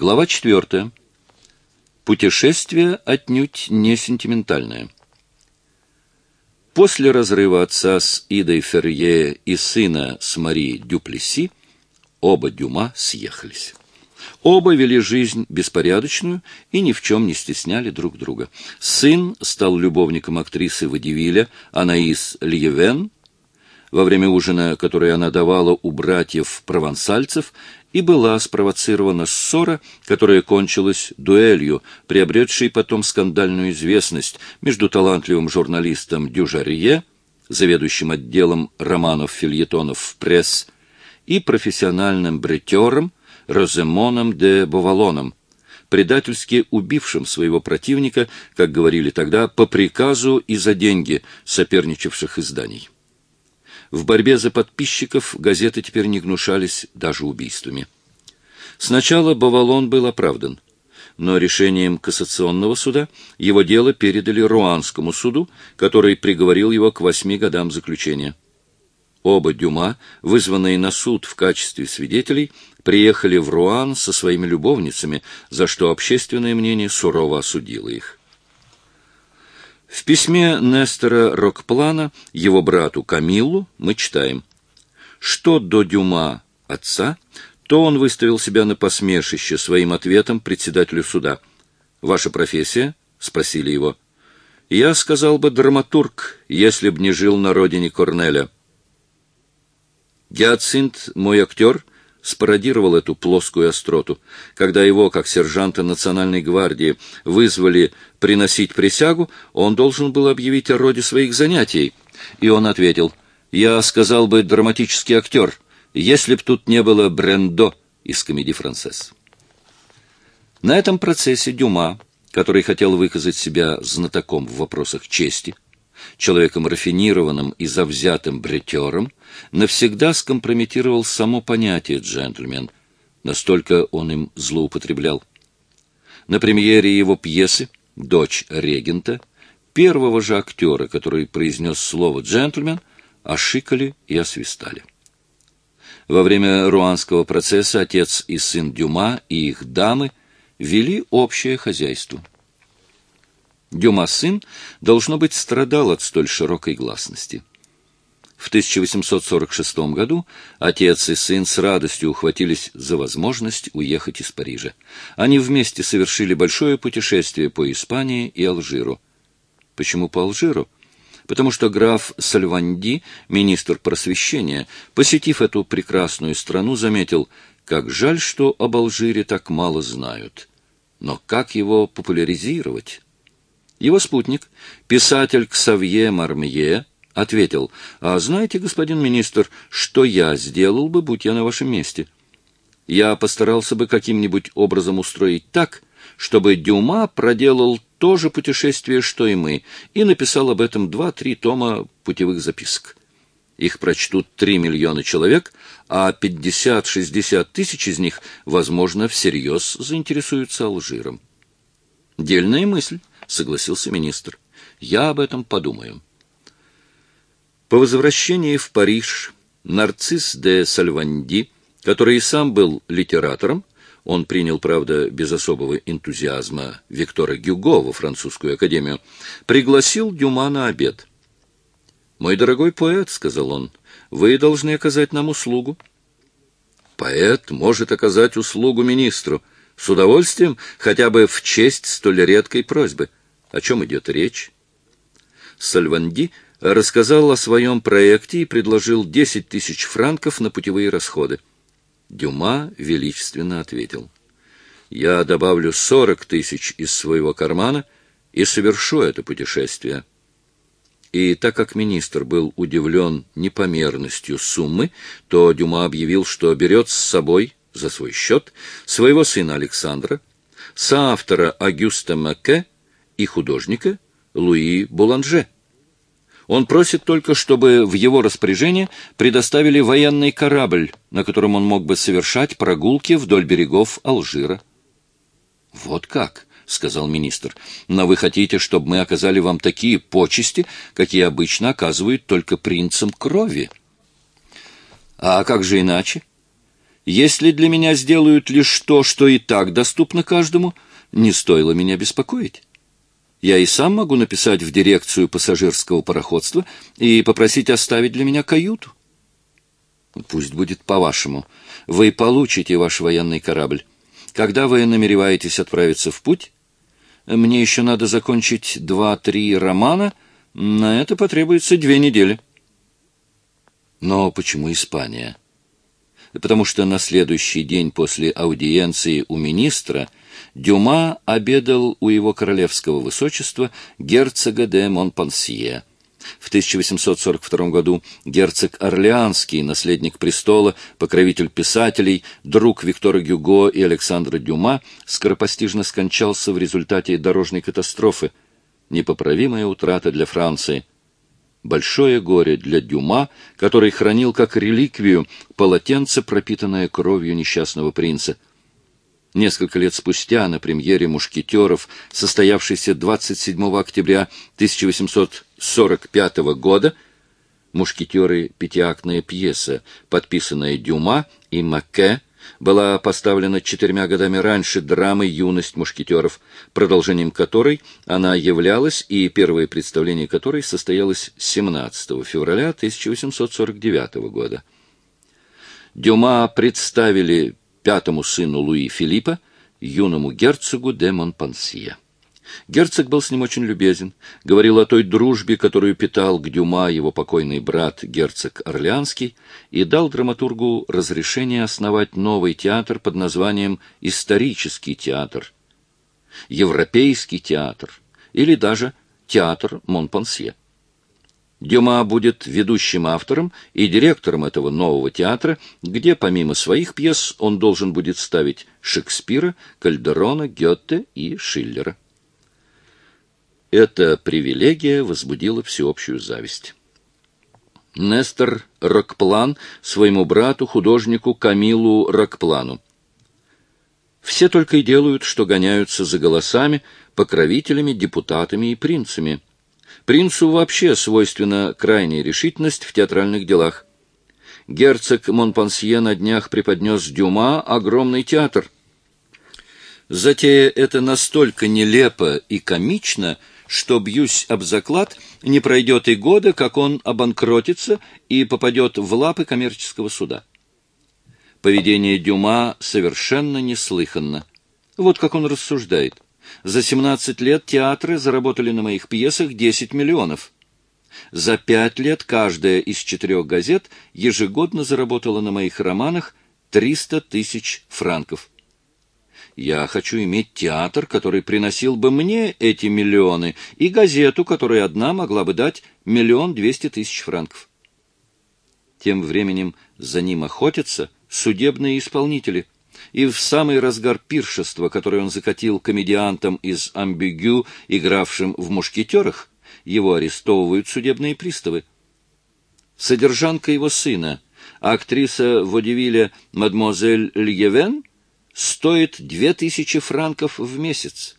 Глава четвертая. Путешествие отнюдь не сентиментальное. После разрыва отца с Идой Ферье и сына с Мари Дюплеси оба Дюма съехались. Оба вели жизнь беспорядочную и ни в чем не стесняли друг друга. Сын стал любовником актрисы Вадивиля Анаис Льевен, во время ужина, который она давала у братьев-провансальцев, и была спровоцирована ссора, которая кончилась дуэлью, приобретшей потом скандальную известность между талантливым журналистом Дюжарье, заведующим отделом романов-фильетонов в пресс, и профессиональным бретером Роземоном де Бовалоном, предательски убившим своего противника, как говорили тогда, по приказу и за деньги соперничавших изданий. В борьбе за подписчиков газеты теперь не гнушались даже убийствами. Сначала Бавалон был оправдан, но решением кассационного суда его дело передали Руанскому суду, который приговорил его к восьми годам заключения. Оба Дюма, вызванные на суд в качестве свидетелей, приехали в Руан со своими любовницами, за что общественное мнение сурово осудило их. В письме Нестора Рокплана его брату Камиллу мы читаем, что до Дюма отца, то он выставил себя на посмешище своим ответом председателю суда. «Ваша профессия?» — спросили его. «Я сказал бы драматург, если б не жил на родине Корнеля». «Гиацинт, мой актер», — спародировал эту плоскую остроту. Когда его, как сержанта национальной гвардии, вызвали приносить присягу, он должен был объявить о роде своих занятий. И он ответил, «Я сказал бы драматический актер, если б тут не было Брендо из комедии «Францесс». На этом процессе Дюма, который хотел выказать себя знатоком в вопросах чести, человеком рафинированным и завзятым бретером, навсегда скомпрометировал само понятие «джентльмен», настолько он им злоупотреблял. На премьере его пьесы «Дочь регента» первого же актера, который произнес слово «джентльмен», ошикали и освистали. Во время руанского процесса отец и сын Дюма и их дамы вели общее хозяйство. Дюма сын, должно быть, страдал от столь широкой гласности. В 1846 году отец и сын с радостью ухватились за возможность уехать из Парижа. Они вместе совершили большое путешествие по Испании и Алжиру. Почему по Алжиру? Потому что граф Сальванди, министр просвещения, посетив эту прекрасную страну, заметил, как жаль, что об Алжире так мало знают. Но как его популяризировать? Его спутник, писатель Ксавье Мармье, ответил, «А знаете, господин министр, что я сделал бы, будь я на вашем месте? Я постарался бы каким-нибудь образом устроить так, чтобы Дюма проделал то же путешествие, что и мы, и написал об этом два-три тома путевых записок. Их прочтут три миллиона человек, а пятьдесят-шестьдесят тысяч из них, возможно, всерьез заинтересуются Алжиром. Дельная мысль согласился министр. Я об этом подумаю. По возвращении в Париж нарцисс де Сальванди, который и сам был литератором, он принял, правда, без особого энтузиазма Виктора Гюго во французскую академию, пригласил Дюма на обед. «Мой дорогой поэт», — сказал он, — «вы должны оказать нам услугу». «Поэт может оказать услугу министру», с удовольствием, хотя бы в честь столь редкой просьбы. О чем идет речь? Сальванди рассказал о своем проекте и предложил 10 тысяч франков на путевые расходы. Дюма величественно ответил. «Я добавлю 40 тысяч из своего кармана и совершу это путешествие». И так как министр был удивлен непомерностью суммы, то Дюма объявил, что берет с собой за свой счет своего сына Александра, соавтора Агюста Маке и художника Луи Буланже. Он просит только, чтобы в его распоряжение предоставили военный корабль, на котором он мог бы совершать прогулки вдоль берегов Алжира. «Вот как!» — сказал министр. «Но вы хотите, чтобы мы оказали вам такие почести, какие обычно оказывают только принцам крови?» «А как же иначе? Если для меня сделают лишь то, что и так доступно каждому, не стоило меня беспокоить. Я и сам могу написать в дирекцию пассажирского пароходства и попросить оставить для меня каюту. Пусть будет по-вашему. Вы получите ваш военный корабль. Когда вы намереваетесь отправиться в путь? Мне еще надо закончить два-три романа. На это потребуется две недели. Но почему Испания? Потому что на следующий день после аудиенции у министра Дюма обедал у его королевского высочества герцога де Монпансье. В 1842 году герцог Орлеанский, наследник престола, покровитель писателей, друг Виктора Гюго и Александра Дюма, скоропостижно скончался в результате дорожной катастрофы. Непоправимая утрата для Франции. Большое горе для Дюма, который хранил как реликвию полотенце, пропитанное кровью несчастного принца – Несколько лет спустя на премьере «Мушкетеров», состоявшейся 27 октября 1845 года, «Мушкетеры» — пятиактная пьеса, подписанная Дюма и Макке, была поставлена четырьмя годами раньше драмой «Юность мушкетеров», продолжением которой она являлась и первое представление которой состоялось 17 февраля 1849 года. Дюма представили пятому сыну Луи Филиппа, юному герцогу де Монпансье. Герцог был с ним очень любезен, говорил о той дружбе, которую питал к Дюма его покойный брат, герцог Орлеанский, и дал драматургу разрешение основать новый театр под названием «Исторический театр», «Европейский театр» или даже «Театр Монпансье». Дюма будет ведущим автором и директором этого нового театра, где помимо своих пьес он должен будет ставить Шекспира, Кальдерона, Гёте и Шиллера. Эта привилегия возбудила всеобщую зависть. Нестор Рокплан своему брату, художнику Камилу Рокплану. Все только и делают, что гоняются за голосами, покровителями, депутатами и принцами – Принцу вообще свойственна крайняя решительность в театральных делах. Герцог Монпансье на днях преподнес Дюма огромный театр. Затея это настолько нелепо и комично, что, бьюсь об заклад, не пройдет и года, как он обанкротится и попадет в лапы коммерческого суда. Поведение Дюма совершенно неслыханно. Вот как он рассуждает. За 17 лет театры заработали на моих пьесах 10 миллионов. За пять лет каждая из четырех газет ежегодно заработала на моих романах 300 тысяч франков. Я хочу иметь театр, который приносил бы мне эти миллионы, и газету, которая одна могла бы дать миллион двести тысяч франков. Тем временем за ним охотятся судебные исполнители – и в самый разгар пиршества, которое он закатил комедиантам из «Амбигю», игравшим в «Мушкетерах», его арестовывают судебные приставы. Содержанка его сына, актриса Водевиля мадемуазель Льевен, стоит две тысячи франков в месяц.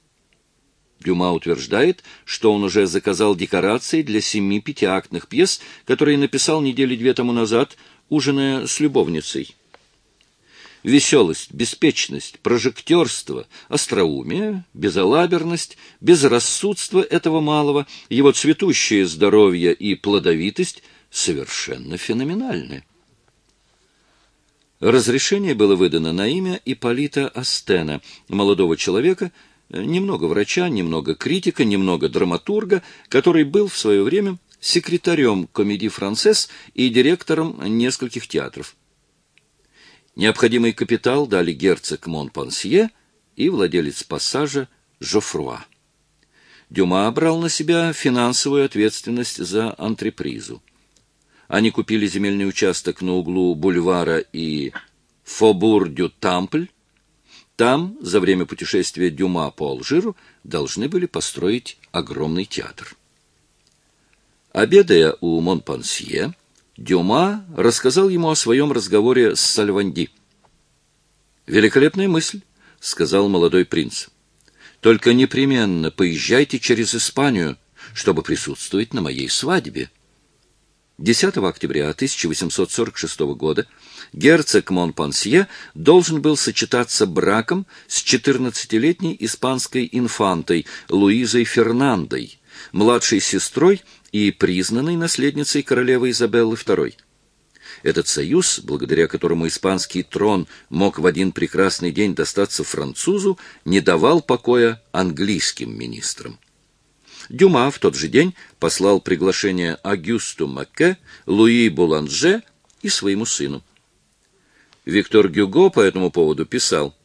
Дюма утверждает, что он уже заказал декорации для семи пятиактных пьес, которые написал недели две тому назад, ужиная с любовницей веселость, беспечность, прожектерство, остроумие, безалаберность, безрассудство этого малого, его цветущее здоровье и плодовитость совершенно феноменальны. Разрешение было выдано на имя Ипполита Астена, молодого человека, немного врача, немного критика, немного драматурга, который был в свое время секретарем комедии «Францесс» и директором нескольких театров. Необходимый капитал дали герцог Монпансье и владелец пассажа Жофруа. Дюма брал на себя финансовую ответственность за антрепризу. Они купили земельный участок на углу бульвара и Фобур-дю-Тампль. Там, за время путешествия Дюма по Алжиру, должны были построить огромный театр. Обедая у Монпансье, Дюма рассказал ему о своем разговоре с Сальванди. «Великолепная мысль», — сказал молодой принц. «Только непременно поезжайте через Испанию, чтобы присутствовать на моей свадьбе». 10 октября 1846 года герцог Монпансье должен был сочетаться браком с 14-летней испанской инфантой Луизой Фернандой, младшей сестрой и признанной наследницей королевы Изабеллы II. Этот союз, благодаря которому испанский трон мог в один прекрасный день достаться французу, не давал покоя английским министрам. Дюма в тот же день послал приглашение Агюсту Макке, Луи Буланже и своему сыну. Виктор Гюго по этому поводу писал,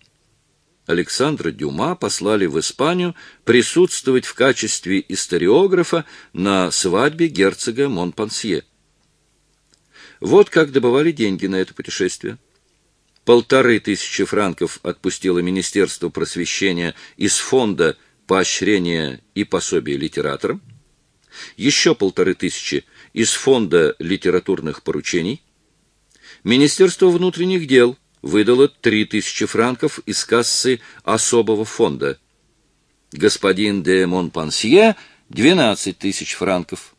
Александра Дюма послали в Испанию присутствовать в качестве историографа на свадьбе герцога Монпансье. Вот как добывали деньги на это путешествие. Полторы тысячи франков отпустило Министерство просвещения из фонда поощрения и пособия литераторам, еще полторы тысячи из фонда литературных поручений, Министерство внутренних дел выдало три тысячи франков из кассы особого фонда, господин де Монпансье — двенадцать тысяч франков.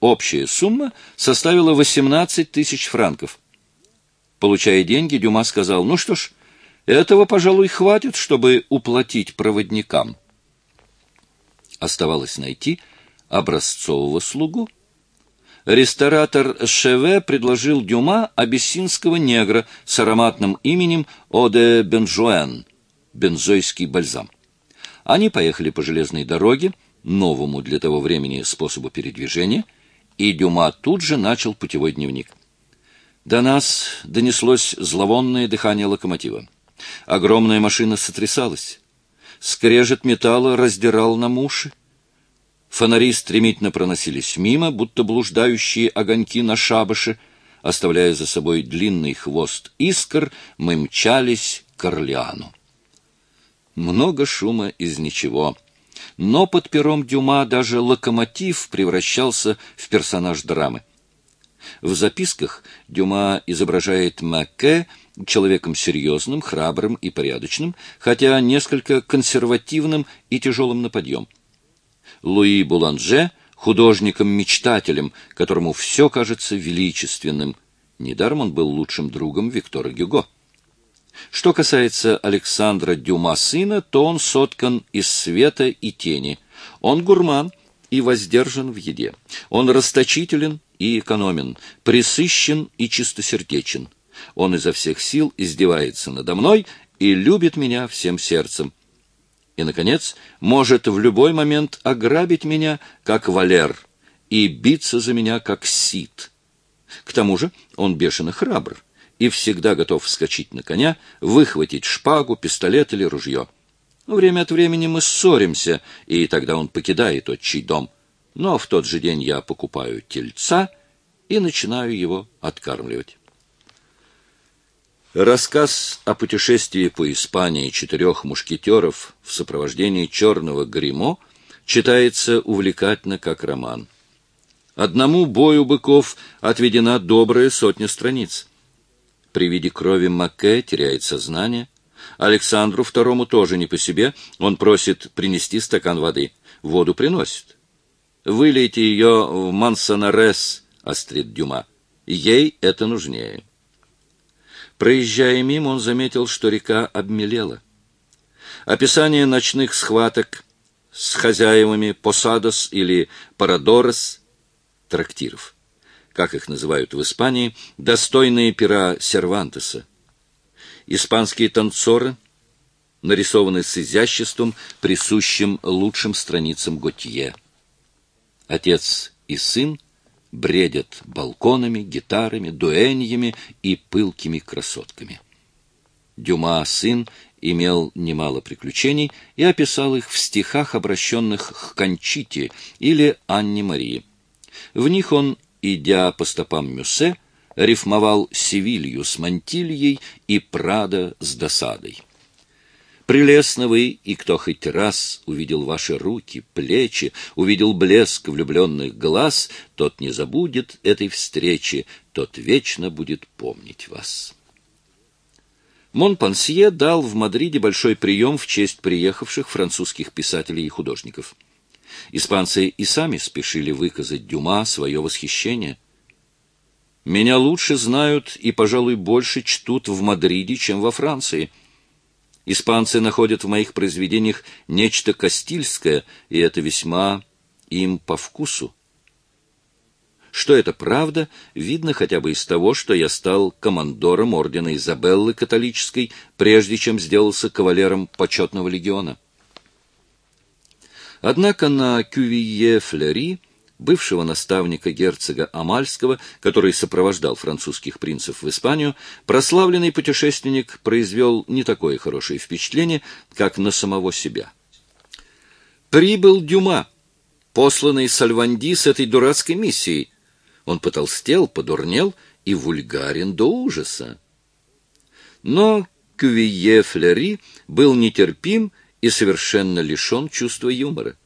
Общая сумма составила восемнадцать тысяч франков. Получая деньги, Дюма сказал, ну что ж, этого, пожалуй, хватит, чтобы уплатить проводникам. Оставалось найти образцового слугу. Ресторатор Шеве предложил Дюма абиссинского негра с ароматным именем Оде Бенжуэн, бензойский бальзам. Они поехали по железной дороге, новому для того времени способу передвижения, и Дюма тут же начал путевой дневник. До нас донеслось зловонное дыхание локомотива. Огромная машина сотрясалась. Скрежет металла раздирал нам уши. Фонари стремительно проносились мимо, будто блуждающие огоньки на шабаше. Оставляя за собой длинный хвост искр, мы мчались к Орлеану. Много шума из ничего. Но под пером Дюма даже локомотив превращался в персонаж драмы. В записках Дюма изображает Маке человеком серьезным, храбрым и порядочным, хотя несколько консервативным и тяжелым на подъем. Луи Буланже — художником-мечтателем, которому все кажется величественным. Недаром он был лучшим другом Виктора Гюго. Что касается Александра Дюма сына, то он соткан из света и тени. Он гурман и воздержан в еде. Он расточителен и экономен, присыщен и чистосердечен. Он изо всех сил издевается надо мной и любит меня всем сердцем. И, наконец, может в любой момент ограбить меня, как Валер, и биться за меня, как Сид. К тому же он бешено храбр и всегда готов вскочить на коня, выхватить шпагу, пистолет или ружье. Время от времени мы ссоримся, и тогда он покидает отчий дом. Но в тот же день я покупаю тельца и начинаю его откармливать. Рассказ о путешествии по Испании четырех мушкетеров в сопровождении черного гримо читается увлекательно как роман. Одному бою быков отведена добрая сотня страниц. При виде крови Маке теряет сознание. Александру второму тоже не по себе. Он просит принести стакан воды. Воду приносит. «Вылейте ее в Мансонарес», — острит Дюма. «Ей это нужнее». Проезжая мимо, он заметил, что река обмелела. Описание ночных схваток с хозяевами посадос или парадорос трактиров, как их называют в Испании, достойные пера Сервантеса. Испанские танцоры нарисованы с изяществом, присущим лучшим страницам Готье. Отец и сын бредят балконами, гитарами, дуэньями и пылкими красотками. Дюма, сын, имел немало приключений и описал их в стихах, обращенных к Кончите или Анне Марии. В них он, идя по стопам Мюссе, рифмовал Севилью с Мантильей и Прада с досадой. Прелестно вы, и кто хоть раз увидел ваши руки, плечи, увидел блеск влюбленных глаз, тот не забудет этой встречи, тот вечно будет помнить вас. Монпансье дал в Мадриде большой прием в честь приехавших французских писателей и художников. Испанцы и сами спешили выказать Дюма свое восхищение – Меня лучше знают и, пожалуй, больше чтут в Мадриде, чем во Франции. Испанцы находят в моих произведениях нечто кастильское, и это весьма им по вкусу. Что это правда, видно хотя бы из того, что я стал командором ордена Изабеллы католической, прежде чем сделался кавалером почетного легиона. Однако на Кювие Флери, бывшего наставника герцога Амальского, который сопровождал французских принцев в Испанию, прославленный путешественник произвел не такое хорошее впечатление, как на самого себя. Прибыл Дюма, посланный Сальванди с этой дурацкой миссией. Он потолстел, подурнел и вульгарен до ужаса. Но Кювие Флери был нетерпим и совершенно лишен чувства юмора.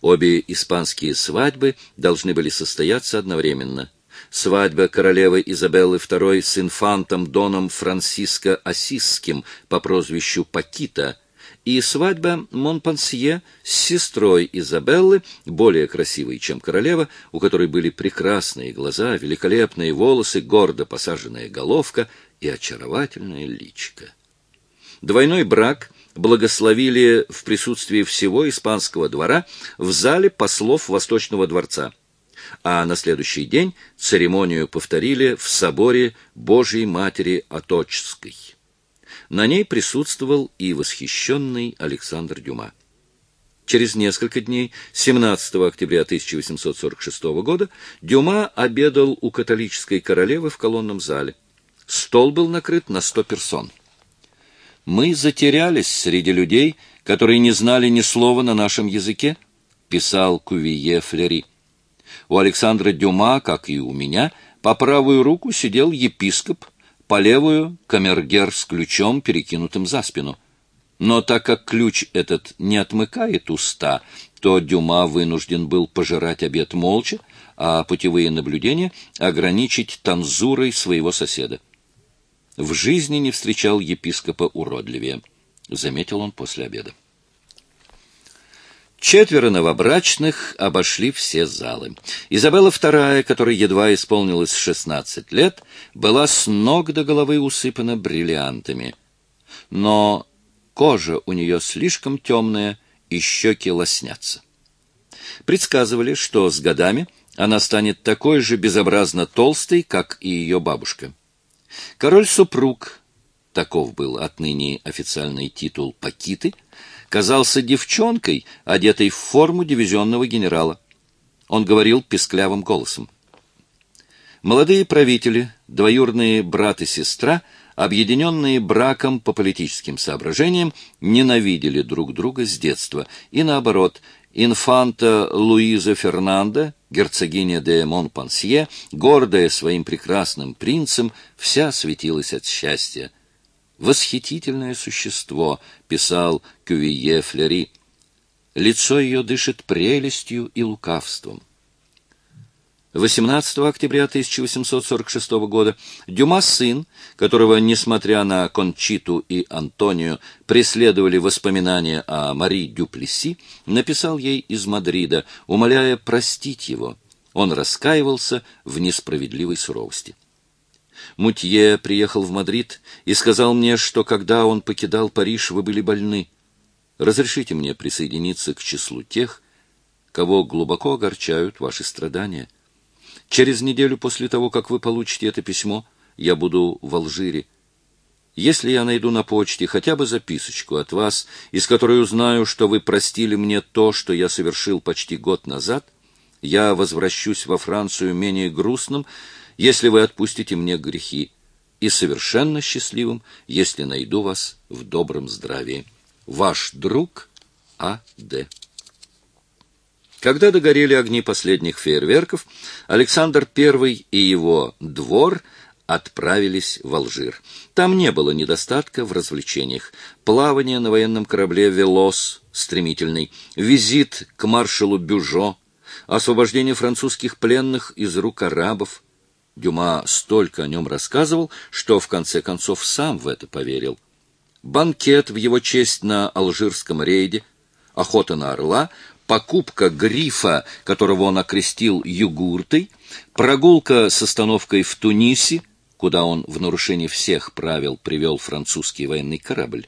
Обе испанские свадьбы должны были состояться одновременно. Свадьба королевы Изабеллы II с инфантом Доном Франсиско Осисским по прозвищу Пакита и свадьба Монпансье с сестрой Изабеллы, более красивой, чем королева, у которой были прекрасные глаза, великолепные волосы, гордо посаженная головка и очаровательное личико. Двойной брак благословили в присутствии всего испанского двора в зале послов Восточного дворца, а на следующий день церемонию повторили в соборе Божией Матери Аточской. На ней присутствовал и восхищенный Александр Дюма. Через несколько дней, 17 октября 1846 года, Дюма обедал у католической королевы в колонном зале. Стол был накрыт на сто персон. Мы затерялись среди людей, которые не знали ни слова на нашем языке, писал Кувие Флери. У Александра Дюма, как и у меня, по правую руку сидел епископ, по левую — камергер с ключом, перекинутым за спину. Но так как ключ этот не отмыкает уста, то Дюма вынужден был пожирать обед молча, а путевые наблюдения ограничить танзурой своего соседа. В жизни не встречал епископа уродливее, заметил он после обеда. Четверо новобрачных обошли все залы. Изабелла II, которой едва исполнилось 16 лет, была с ног до головы усыпана бриллиантами. Но кожа у нее слишком темная, и щеки лоснятся. Предсказывали, что с годами она станет такой же безобразно толстой, как и ее бабушка. Король-супруг, таков был отныне официальный титул Пакиты, казался девчонкой, одетой в форму дивизионного генерала. Он говорил песклявым голосом. Молодые правители, двоюрные брат и сестра, объединенные браком по политическим соображениям, ненавидели друг друга с детства, и наоборот, инфанта Луиза Фернанда герцогиня де Монпансье, гордая своим прекрасным принцем, вся светилась от счастья. «Восхитительное существо», — писал Кювие Флери. «Лицо ее дышит прелестью и лукавством. 18 октября 1846 года Дюма сын, которого, несмотря на Кончиту и Антонию, преследовали воспоминания о Мари Дюплеси, написал ей из Мадрида, умоляя простить его. Он раскаивался в несправедливой суровости. Мутье приехал в Мадрид и сказал мне, что когда он покидал Париж, вы были больны. Разрешите мне присоединиться к числу тех, кого глубоко огорчают ваши страдания. Через неделю после того, как вы получите это письмо, я буду в Алжире. Если я найду на почте хотя бы записочку от вас, из которой узнаю, что вы простили мне то, что я совершил почти год назад, я возвращусь во Францию менее грустным, если вы отпустите мне грехи, и совершенно счастливым, если найду вас в добром здравии. Ваш друг А.Д. Когда догорели огни последних фейерверков, Александр I и его двор отправились в Алжир. Там не было недостатка в развлечениях. Плавание на военном корабле «Велос» стремительный, визит к маршалу Бюжо, освобождение французских пленных из рук арабов. Дюма столько о нем рассказывал, что в конце концов сам в это поверил. Банкет в его честь на алжирском рейде, охота на орла, покупка грифа, которого он окрестил югуртой, прогулка с остановкой в Тунисе, куда он в нарушении всех правил привел французский военный корабль.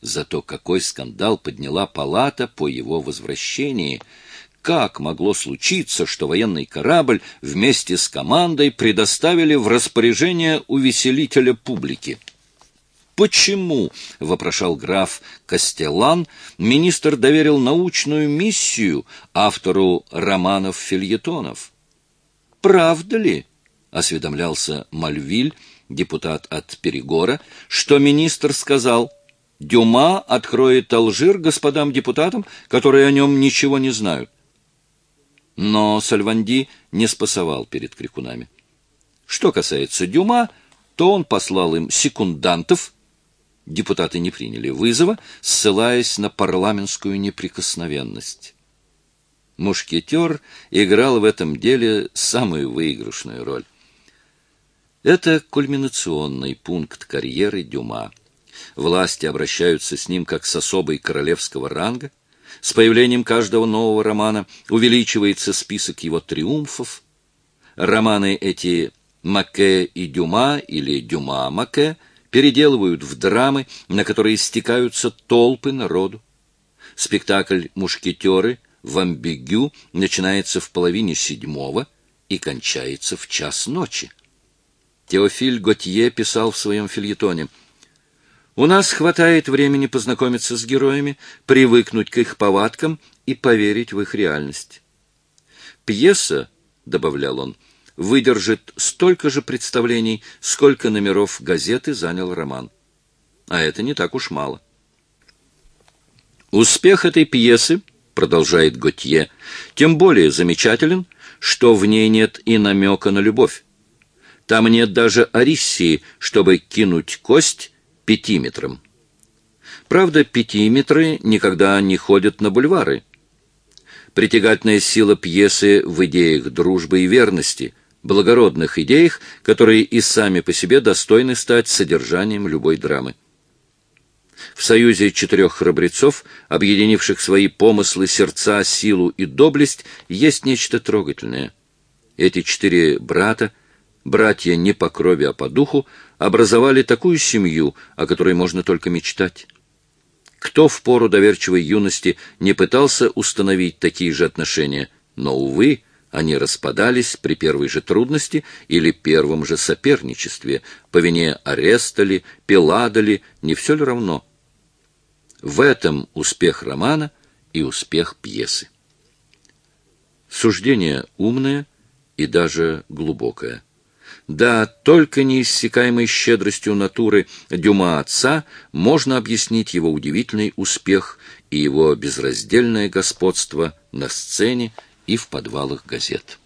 Зато какой скандал подняла палата по его возвращении. Как могло случиться, что военный корабль вместе с командой предоставили в распоряжение увеселителя публики? Почему, — вопрошал граф Костелан, — министр доверил научную миссию автору романов-фильетонов? Правда ли, — осведомлялся Мальвиль, депутат от Перегора, — что министр сказал, Дюма откроет Алжир господам депутатам, которые о нем ничего не знают? Но Сальванди не спасовал перед крикунами. Что касается Дюма, то он послал им секундантов, Депутаты не приняли вызова, ссылаясь на парламентскую неприкосновенность. Мушкетер играл в этом деле самую выигрышную роль. Это кульминационный пункт карьеры Дюма. Власти обращаются с ним как с особой королевского ранга. С появлением каждого нового романа увеличивается список его триумфов. Романы эти Маке и Дюма или Дюма-Маке – переделывают в драмы, на которые стекаются толпы народу. Спектакль «Мушкетеры» в Амбигю начинается в половине седьмого и кончается в час ночи. Теофиль Готье писал в своем фильетоне «У нас хватает времени познакомиться с героями, привыкнуть к их повадкам и поверить в их реальность». Пьеса, — добавлял он, — выдержит столько же представлений, сколько номеров газеты занял роман. А это не так уж мало. Успех этой пьесы, продолжает Готье, тем более замечателен, что в ней нет и намека на любовь. Там нет даже Ариссии, чтобы кинуть кость пятиметром. Правда, пятиметры никогда не ходят на бульвары. Притягательная сила пьесы в идеях дружбы и верности – благородных идеях, которые и сами по себе достойны стать содержанием любой драмы. В союзе четырех храбрецов, объединивших свои помыслы, сердца, силу и доблесть, есть нечто трогательное. Эти четыре брата, братья не по крови, а по духу, образовали такую семью, о которой можно только мечтать. Кто в пору доверчивой юности не пытался установить такие же отношения, но, увы, они распадались при первой же трудности или первом же соперничестве, по вине ареста ли, не все ли равно. В этом успех романа и успех пьесы. Суждение умное и даже глубокое. Да, только неиссякаемой щедростью натуры Дюма отца можно объяснить его удивительный успех и его безраздельное господство на сцене и в подвалах газет.